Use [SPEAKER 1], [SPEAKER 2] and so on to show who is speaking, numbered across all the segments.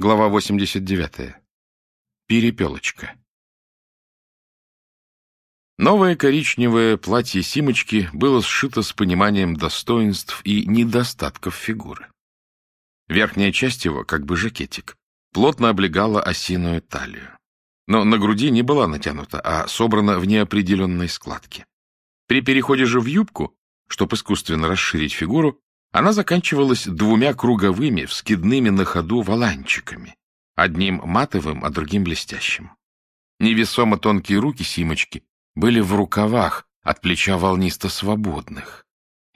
[SPEAKER 1] Глава 89. Перепелочка. Новое коричневое платье Симочки было сшито с пониманием достоинств и недостатков фигуры. Верхняя часть его, как бы жакетик, плотно облегала осиную талию. Но на груди не была натянута, а собрана в неопределенной складке. При переходе же в юбку, чтобы искусственно расширить фигуру, она заканчивалась двумя круговыми, вскидными на ходу валанчиками, одним матовым, а другим блестящим. Невесомо тонкие руки Симочки были в рукавах, от плеча волнисто свободных.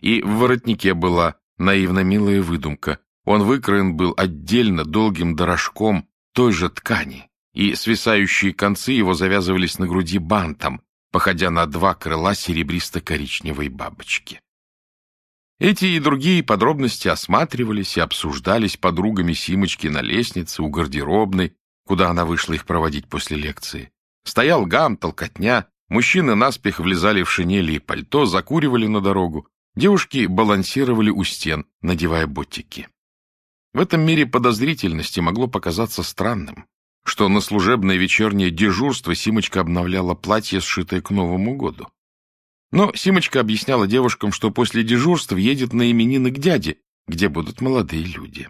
[SPEAKER 1] И в воротнике была наивно милая выдумка. Он выкроен был отдельно долгим дорожком той же ткани, и свисающие концы его завязывались на груди бантом, походя на два крыла серебристо-коричневой бабочки. Эти и другие подробности осматривались и обсуждались подругами Симочки на лестнице у гардеробной, куда она вышла их проводить после лекции. Стоял гам, толкотня, мужчины наспех влезали в шинели и пальто, закуривали на дорогу, девушки балансировали у стен, надевая ботики. В этом мире подозрительности могло показаться странным, что на служебное вечернее дежурство Симочка обновляла платье, сшитое к Новому году. Но Симочка объясняла девушкам, что после дежурства едет на именины к дяде, где будут молодые люди.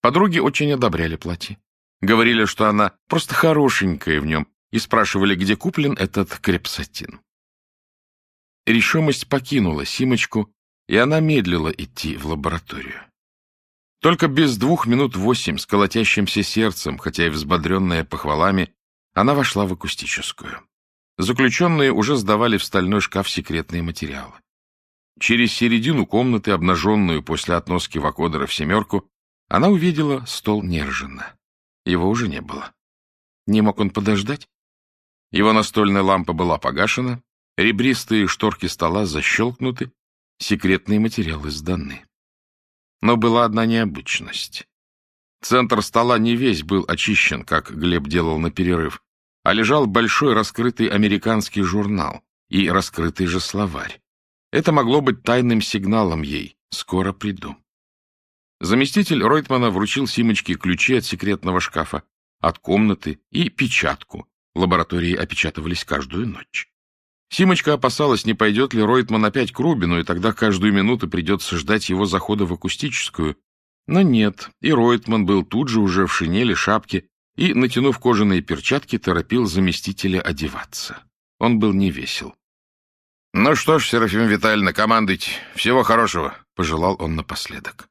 [SPEAKER 1] Подруги очень одобряли платье. Говорили, что она просто хорошенькая в нем, и спрашивали, где куплен этот крепсатин. Решимость покинула Симочку, и она медлила идти в лабораторию. Только без двух минут восемь, с колотящимся сердцем, хотя и взбодренная похвалами, она вошла в акустическую. Заключенные уже сдавали в стальной шкаф секретные материалы. Через середину комнаты, обнаженную после относки вакодера в семерку, она увидела стол Нержина. Его уже не было. Не мог он подождать? Его настольная лампа была погашена, ребристые шторки стола защелкнуты, секретные материалы сданы. Но была одна необычность. Центр стола не весь был очищен, как Глеб делал на перерыв а лежал большой раскрытый американский журнал и раскрытый же словарь. Это могло быть тайным сигналом ей «Скоро приду». Заместитель Ройтмана вручил Симочке ключи от секретного шкафа, от комнаты и печатку. Лаборатории опечатывались каждую ночь. Симочка опасалась, не пойдет ли Ройтман опять к Рубину, и тогда каждую минуту придется ждать его захода в акустическую. Но нет, и Ройтман был тут же уже в шинели, шапке и, натянув кожаные перчатки, торопил заместителя одеваться. Он был невесел. — Ну что ж, Серафим Витальевна, командуйте. Всего хорошего, — пожелал он напоследок.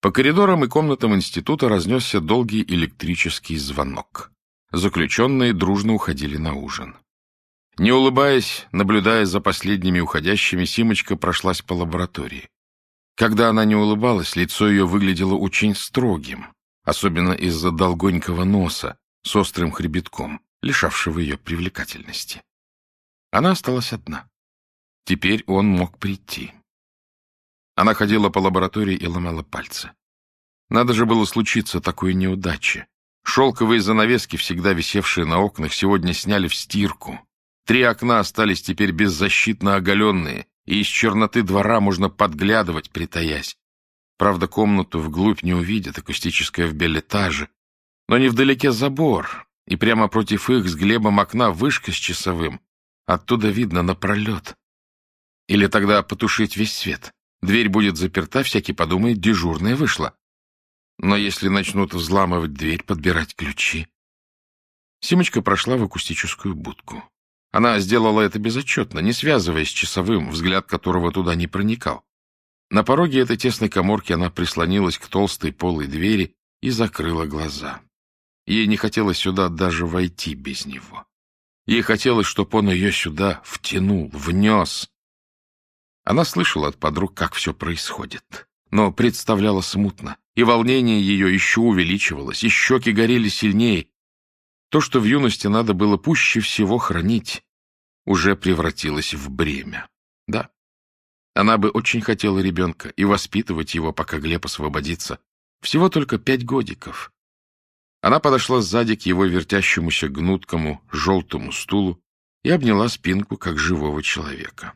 [SPEAKER 1] По коридорам и комнатам института разнесся долгий электрический звонок. Заключенные дружно уходили на ужин. Не улыбаясь, наблюдая за последними уходящими, Симочка прошлась по лаборатории. Когда она не улыбалась, лицо ее выглядело очень строгим, особенно из-за долгонького носа с острым хребетком, лишавшего ее привлекательности. Она осталась одна. Теперь он мог прийти. Она ходила по лаборатории и ломала пальцы. Надо же было случиться такой неудаче. Шелковые занавески, всегда висевшие на окнах, сегодня сняли в стирку. Три окна остались теперь беззащитно оголенные, и из черноты двора можно подглядывать, притаясь. Правда, комнату вглубь не увидят, акустическая в белетаже. Но невдалеке забор, и прямо против их с Глебом окна вышка с часовым. Оттуда видно напролет. Или тогда потушить весь свет. Дверь будет заперта, всякий подумает, дежурная вышла. Но если начнут взламывать дверь, подбирать ключи... Симочка прошла в акустическую будку. Она сделала это безотчетно, не связываясь с часовым, взгляд которого туда не проникал. На пороге этой тесной коморки она прислонилась к толстой полой двери и закрыла глаза. Ей не хотелось сюда даже войти без него. Ей хотелось, чтобы он ее сюда втянул, внес. Она слышала от подруг, как все происходит, но представляла смутно, и волнение ее еще увеличивалось, и щеки горели сильнее. То, что в юности надо было пуще всего хранить, уже превратилось в бремя. Да, она бы очень хотела ребенка и воспитывать его, пока Глеб освободится. Всего только пять годиков. Она подошла сзади к его вертящемуся гнуткому желтому стулу и обняла спинку, как живого человека.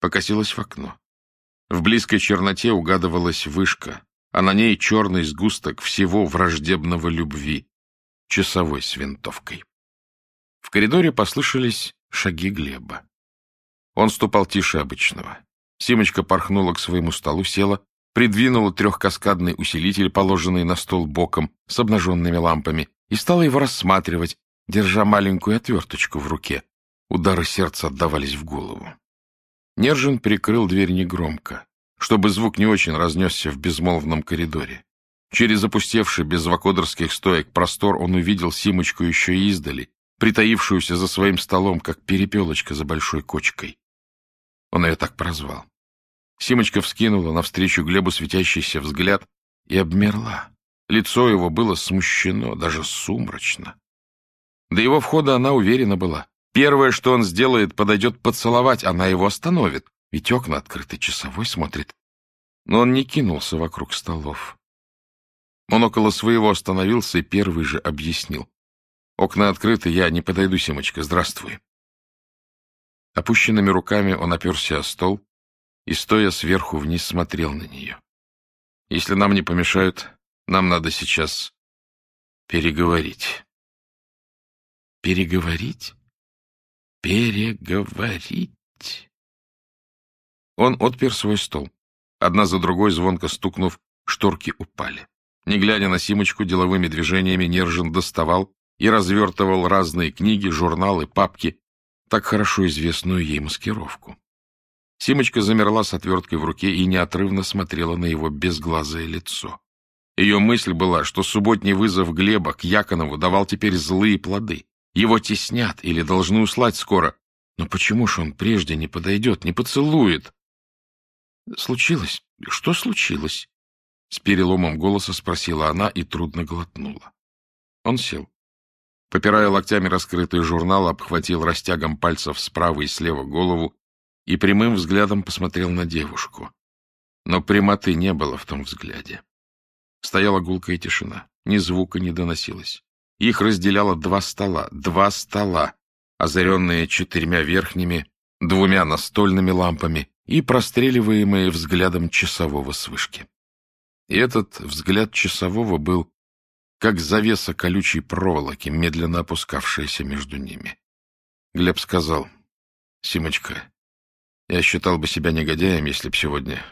[SPEAKER 1] Покосилась в окно. В близкой черноте угадывалась вышка, а на ней черный сгусток всего враждебного любви, часовой с винтовкой. В коридоре послышались шаги Глеба. Он ступал тише обычного. Симочка порхнула к своему столу, села, придвинула трехкаскадный усилитель, положенный на стол боком, с обнаженными лампами, и стала его рассматривать, держа маленькую отверточку в руке. Удары сердца отдавались в голову. Нержин прикрыл дверь негромко, чтобы звук не очень разнесся в безмолвном коридоре. Через опустевший без вакодерских стоек простор он увидел Симочку еще издали, притаившуюся за своим столом, как перепелочка за большой кочкой. Он ее так прозвал. Симочка вскинула навстречу Глебу светящийся взгляд и обмерла. Лицо его было смущено, даже сумрачно. До его входа она уверена была. Первое, что он сделает, подойдет поцеловать, она его остановит, ведь окна открыты, часовой смотрит. Но он не кинулся вокруг столов. Он около своего остановился и первый же объяснил. «Окна открыты, я не подойду, Симочка, здравствуй». Опущенными руками он оперся о стол и, стоя сверху вниз, смотрел на нее. «Если нам не помешают, нам надо сейчас переговорить». «Переговорить? Переговорить?» Он отпер свой стол. Одна за другой, звонко стукнув, шторки упали. Не глядя на Симочку, деловыми движениями Нержин доставал и развертывал разные книги, журналы, папки, так хорошо известную ей маскировку. Симочка замерла с отверткой в руке и неотрывно смотрела на его безглазое лицо. Ее мысль была, что субботний вызов Глеба к Яконову давал теперь злые плоды. Его теснят или должны услать скоро. Но почему ж он прежде не подойдет, не поцелует? Случилось? Что случилось? С переломом голоса спросила она и трудно глотнула. Он сел. Попирая локтями раскрытый журнал, обхватил растягом пальцев справа и слева голову и прямым взглядом посмотрел на девушку. Но прямоты не было в том взгляде. Стояла гулкая тишина, ни звука не доносилось. Их разделяло два стола, два стола, озаренные четырьмя верхними, двумя настольными лампами и простреливаемые взглядом часового с вышки. И этот взгляд часового был как завеса колючей проволоки, медленно опускавшаяся между ними. Глеб сказал, — Симочка, я считал бы себя негодяем, если б сегодня,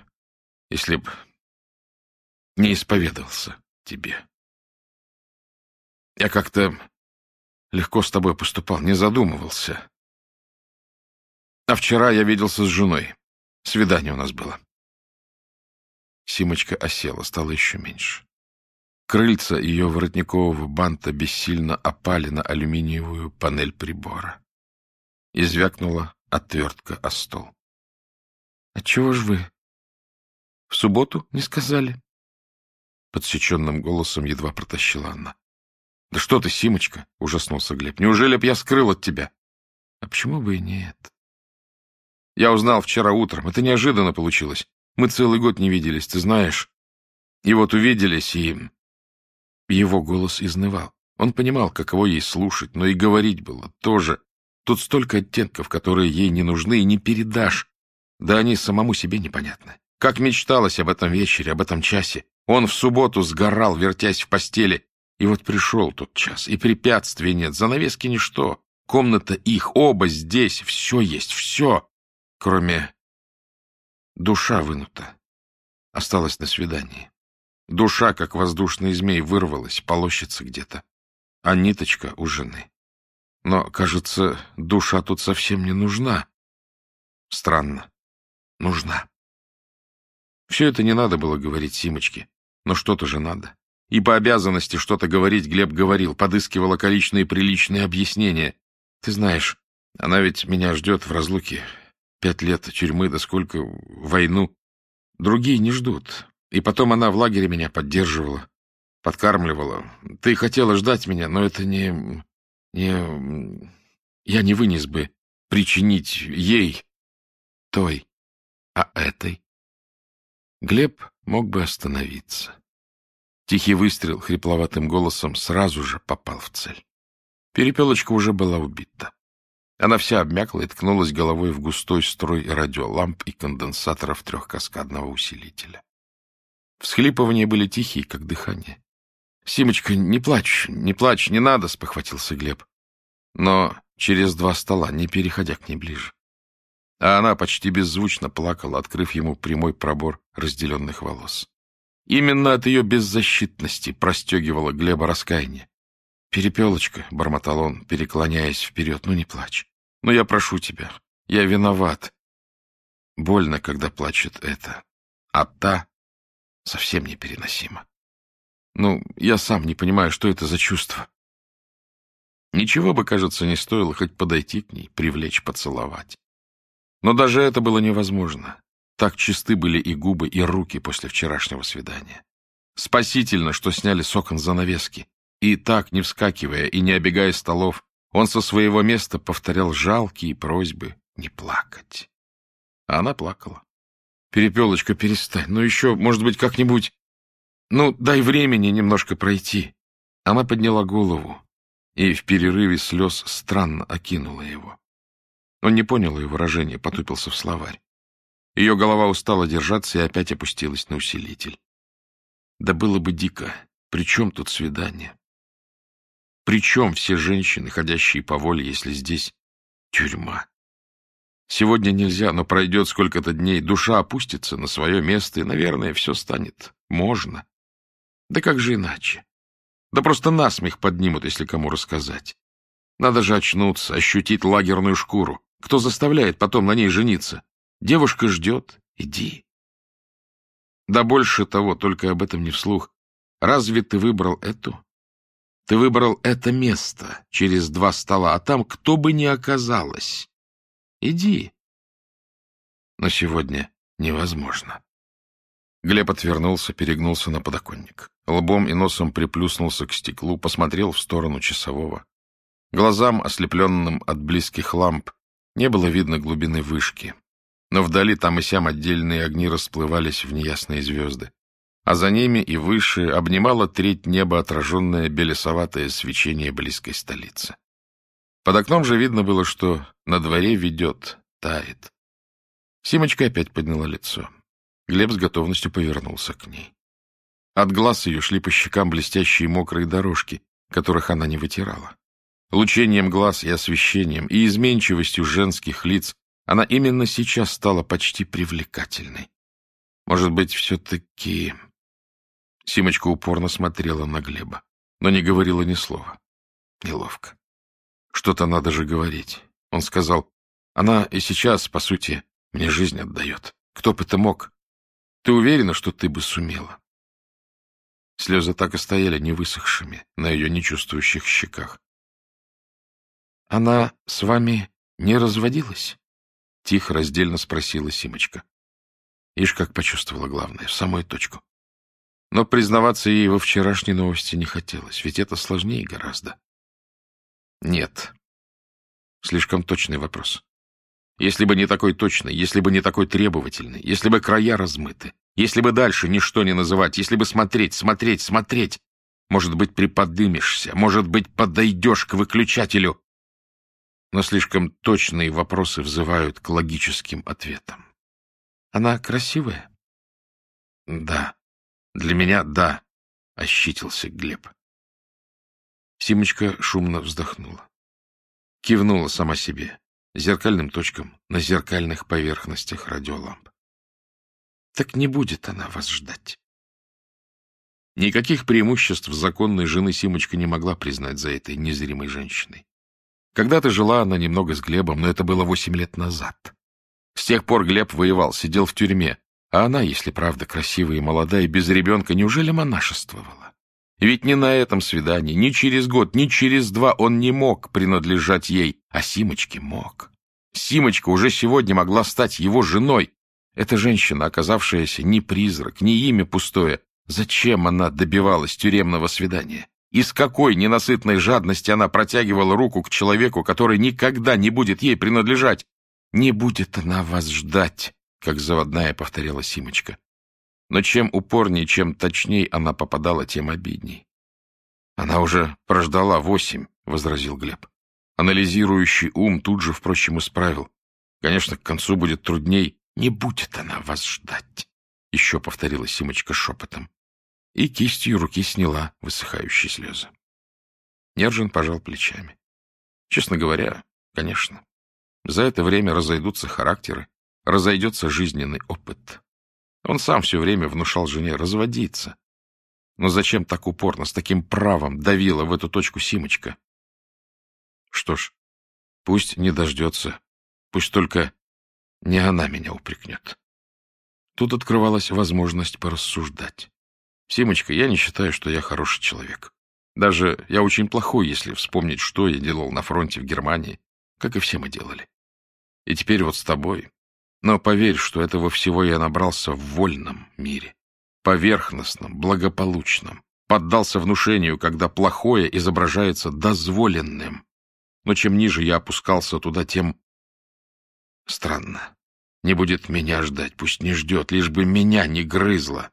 [SPEAKER 1] если б не исповедовался тебе. Я как-то легко с тобой поступал, не задумывался. А вчера я виделся с женой. Свидание у нас было. Симочка осела, стало еще меньше. Крыльца ее воротникового банта бессильно опали на алюминиевую панель прибора. Извякнула отвертка о стол. — Отчего ж вы? В субботу не сказали? Подсеченным голосом едва протащила она. — Да что ты, Симочка! — ужаснулся Глеб. — Неужели б я скрыл от тебя? — А почему бы и нет? Я узнал вчера утром. Это неожиданно получилось. Мы целый год не виделись, ты знаешь. И вот увиделись, и... Его голос изнывал. Он понимал, каково ей слушать, но и говорить было тоже. Тут столько оттенков, которые ей не нужны и не передашь. Да они самому себе непонятны. Как мечталось об этом вечере, об этом часе. Он в субботу сгорал, вертясь в постели. И вот пришел тот час, и препятствий нет, занавески ничто. Комната их, оба здесь, все есть, все, кроме... Душа вынута. Осталась на свидании. Душа, как воздушный змей, вырвалась, полощется где-то. А ниточка у жены. Но, кажется, душа тут совсем не нужна. Странно. Нужна. Все это не надо было говорить Симочке, но что-то же надо. И по обязанности что-то говорить Глеб говорил, подыскивал околичные приличные объяснения. Ты знаешь, она ведь меня ждет в разлуке. Пять лет тюрьмы, да сколько войну. Другие не ждут. И потом она в лагере меня поддерживала, подкармливала. Ты хотела ждать меня, но это не... не... Я не вынес бы причинить ей, той, а этой. Глеб мог бы остановиться. Тихий выстрел хрипловатым голосом сразу же попал в цель. Перепелочка уже была убита. Она вся обмякла и ткнулась головой в густой строй радиоламп и конденсаторов трехкаскадного усилителя. Всхлипывания были тихие, как дыхание. — Симочка, не плачь, не плачь, не надо, — спохватился Глеб. Но через два стола, не переходя к ней ближе. А она почти беззвучно плакала, открыв ему прямой пробор разделенных волос. Именно от ее беззащитности простегивала Глеба раскаяние. «Перепелочка», — бормотал он, переклоняясь вперед, — «ну не плачь. Ну я прошу тебя, я виноват». Больно, когда плачет это, а та совсем непереносима. Ну, я сам не понимаю, что это за чувство. Ничего бы, кажется, не стоило хоть подойти к ней, привлечь, поцеловать. Но даже это было невозможно. Так чисты были и губы, и руки после вчерашнего свидания. Спасительно, что сняли с окон занавески. И так, не вскакивая и не обегая столов, он со своего места повторял жалкие просьбы не плакать. А она плакала. «Перепелочка, перестань. Ну еще, может быть, как-нибудь... Ну, дай времени немножко пройти». Она подняла голову и в перерыве слез странно окинула его. Он не понял ее выражения, потупился в словарь. Ее голова устала держаться и опять опустилась на усилитель. Да было бы дико. При чем тут свидание? При чем все женщины, ходящие по воле, если здесь тюрьма? Сегодня нельзя, но пройдет сколько-то дней, душа опустится на свое место, и, наверное, все станет можно. Да как же иначе? Да просто насмех поднимут, если кому рассказать. Надо же очнуться, ощутить лагерную шкуру. Кто заставляет потом на ней жениться? Девушка ждет. Иди. Да больше того, только об этом не вслух. Разве ты выбрал эту? Ты выбрал это место через два стола, а там кто бы ни оказалось. Иди. Но сегодня невозможно. Глеб отвернулся, перегнулся на подоконник. Лбом и носом приплюснулся к стеклу, посмотрел в сторону часового. Глазам, ослепленным от близких ламп, не было видно глубины вышки, но вдали там и сям отдельные огни расплывались в неясные звезды, а за ними и выше обнимало треть неба отраженное белесоватое свечение близкой столицы. Под окном же видно было, что на дворе ведет, тает. Симочка опять подняла лицо. Глеб с готовностью повернулся к ней. От глаз ее шли по щекам блестящие мокрые дорожки, которых она не вытирала. Лучением глаз и освещением, и изменчивостью женских лиц она именно сейчас стала почти привлекательной. Может быть, все-таки... Симочка упорно смотрела на Глеба, но не говорила ни слова. Неловко. Что-то надо же говорить. Он сказал, она и сейчас, по сути, мне жизнь отдает. Кто бы это мог? Ты уверена, что ты бы сумела? Слезы так и стояли невысохшими на ее нечувствующих щеках. Она с вами не разводилась? Тихо, раздельно спросила Симочка. Ишь, как почувствовала главное, в самую точку. Но признаваться ей во вчерашней новости не хотелось, ведь это сложнее гораздо. Нет. Слишком точный вопрос. Если бы не такой точный, если бы не такой требовательный, если бы края размыты, если бы дальше ничто не называть, если бы смотреть, смотреть, смотреть, может быть, приподымешься, может быть, подойдешь к выключателю, но слишком точные вопросы взывают к логическим ответам. Она красивая? Да. Для меня — да, — ощитился Глеб. Симочка шумно вздохнула. Кивнула сама себе, зеркальным точкам на зеркальных поверхностях радиоламп. Так не будет она вас ждать. Никаких преимуществ законной жены Симочка не могла признать за этой незримой женщиной. Когда-то жила она немного с Глебом, но это было восемь лет назад. С тех пор Глеб воевал, сидел в тюрьме, а она, если правда красивая и молодая, без ребенка, неужели монашествовала? Ведь ни на этом свидании, ни через год, ни через два он не мог принадлежать ей, а Симочке мог. Симочка уже сегодня могла стать его женой. Эта женщина, оказавшаяся не призрак, не имя пустое, зачем она добивалась тюремного свидания? И с какой ненасытной жадности она протягивала руку к человеку, который никогда не будет ей принадлежать. «Не будет она вас ждать», — как заводная повторяла Симочка. Но чем упорнее, чем точнее она попадала, тем обидней. «Она уже прождала восемь», — возразил Глеб. Анализирующий ум тут же, впрочем, исправил. «Конечно, к концу будет трудней. Не будет она вас ждать. — еще повторила Симочка шепотом. И кистью руки сняла высыхающие слезы. Нержин пожал плечами. Честно говоря, конечно. За это время разойдутся характеры, разойдется жизненный опыт. Он сам все время внушал жене разводиться. Но зачем так упорно, с таким правом давила в эту точку Симочка? Что ж, пусть не дождется, пусть только не она меня упрекнет. Тут открывалась возможность порассуждать. Симочка, я не считаю, что я хороший человек. Даже я очень плохой, если вспомнить, что я делал на фронте в Германии, как и все мы делали. И теперь вот с тобой. Но поверь, что этого всего я набрался в вольном мире, поверхностном, благополучном, поддался внушению, когда плохое изображается дозволенным. Но чем ниже я опускался туда, тем... Странно. Не будет меня ждать, пусть не ждет, лишь бы меня не грызло.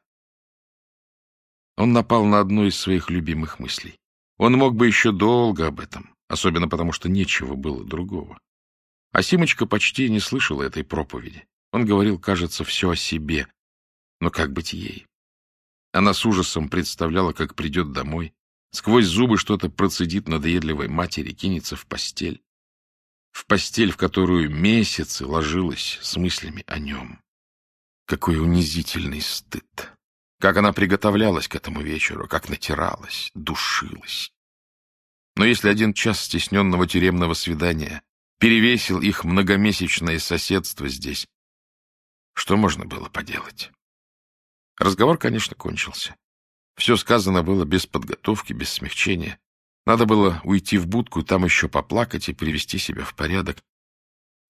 [SPEAKER 1] Он напал на одну из своих любимых мыслей. Он мог бы еще долго об этом, особенно потому, что нечего было другого. А Симочка почти не слышала этой проповеди. Он говорил, кажется, все о себе. Но как быть ей? Она с ужасом представляла, как придет домой, сквозь зубы что-то процедит надоедливой матери, кинется в постель. В постель, в которую месяцы ложилась с мыслями о нем. Какой унизительный стыд! Как она приготовлялась к этому вечеру, как натиралась, душилась. Но если один час стесненного тюремного свидания перевесил их многомесячное соседство здесь, что можно было поделать? Разговор, конечно, кончился. Все сказано было без подготовки, без смягчения. Надо было уйти в будку, там еще поплакать и привести себя в порядок.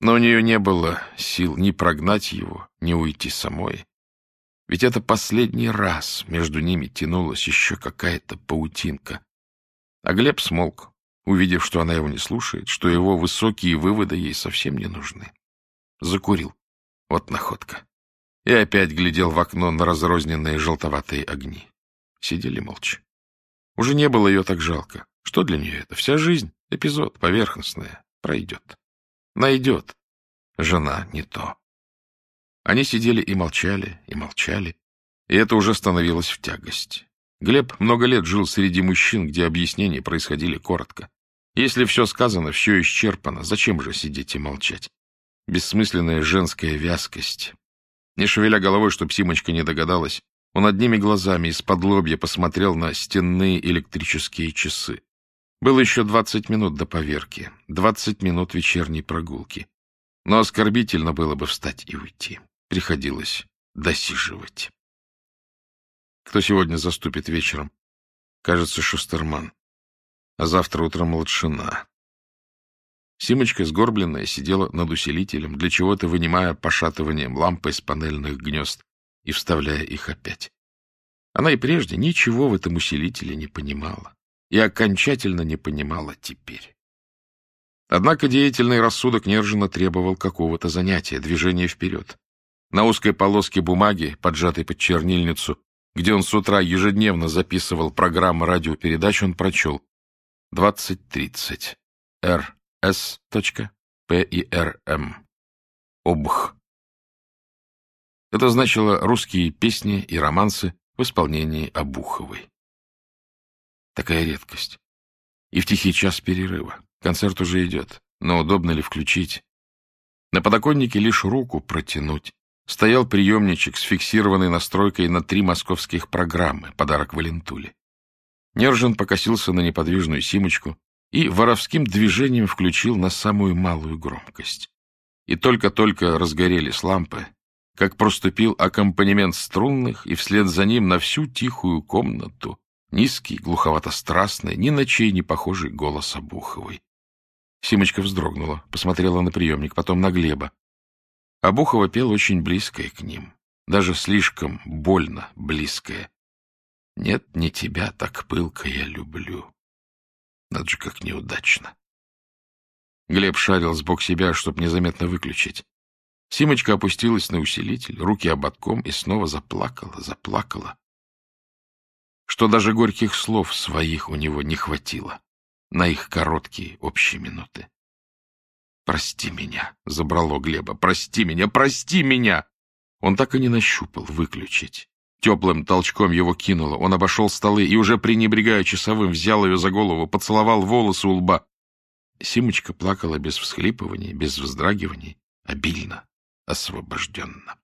[SPEAKER 1] Но у нее не было сил ни прогнать его, ни уйти самой. Ведь это последний раз между ними тянулась еще какая-то паутинка. А Глеб смолк, увидев, что она его не слушает, что его высокие выводы ей совсем не нужны. Закурил. Вот находка. И опять глядел в окно на разрозненные желтоватые огни. Сидели молча. Уже не было ее так жалко. Что для нее это? Вся жизнь, эпизод, поверхностная, пройдет. Найдет. Жена не то. Они сидели и молчали, и молчали, и это уже становилось в тягость. Глеб много лет жил среди мужчин, где объяснения происходили коротко. Если все сказано, все исчерпано, зачем же сидеть и молчать? Бессмысленная женская вязкость. Не шевеля головой, чтоб Симочка не догадалась, он одними глазами из-под лобья посмотрел на стенные электрические часы. Было еще двадцать минут до поверки, двадцать минут вечерней прогулки. Но оскорбительно было бы встать и уйти приходилось досиживать. Кто сегодня заступит вечером? Кажется, Шустерман. А завтра утром Латшина. Симочка, сгорбленная, сидела над усилителем, для чего-то вынимая пошатыванием лампы из панельных гнезд и вставляя их опять. Она и прежде ничего в этом усилителе не понимала. И окончательно не понимала теперь. Однако деятельный рассудок Нержина требовал какого-то занятия, движения вперед. На узкой полоске бумаги, поджатой под чернильницу, где он с утра ежедневно записывал программы радиопередач, он прочел 2030 rs.пирм обх. Это значило русские песни и романсы в исполнении Обуховой. Такая редкость. И в тихий час перерыва. Концерт уже идет, но удобно ли включить? На подоконнике лишь руку протянуть, стоял приемничек с фиксированной настройкой на три московских программы, подарок Валентуле. Нержин покосился на неподвижную симочку и воровским движением включил на самую малую громкость. И только-только разгорелись лампы, как проступил аккомпанемент струнных, и вслед за ним на всю тихую комнату низкий, глуховато-страстный, ни на чей не похожий голос Обуховой. Симочка вздрогнула, посмотрела на приемник, потом на Глеба. А Бухова пел очень близкое к ним, даже слишком больно близкое. Нет, не тебя так пылко я люблю. Надо же, как неудачно. Глеб шарил сбок себя, чтобы незаметно выключить. Симочка опустилась на усилитель, руки ободком и снова заплакала, заплакала. Что даже горьких слов своих у него не хватило на их короткие общие минуты. «Прости меня», — забрало Глеба. «Прости меня, прости меня!» Он так и не нащупал выключить. Теплым толчком его кинуло. Он обошел столы и, уже пренебрегая часовым, взял ее за голову, поцеловал волосы у лба. Симочка плакала без всхлипываний, без вздрагиваний, обильно, освобожденно.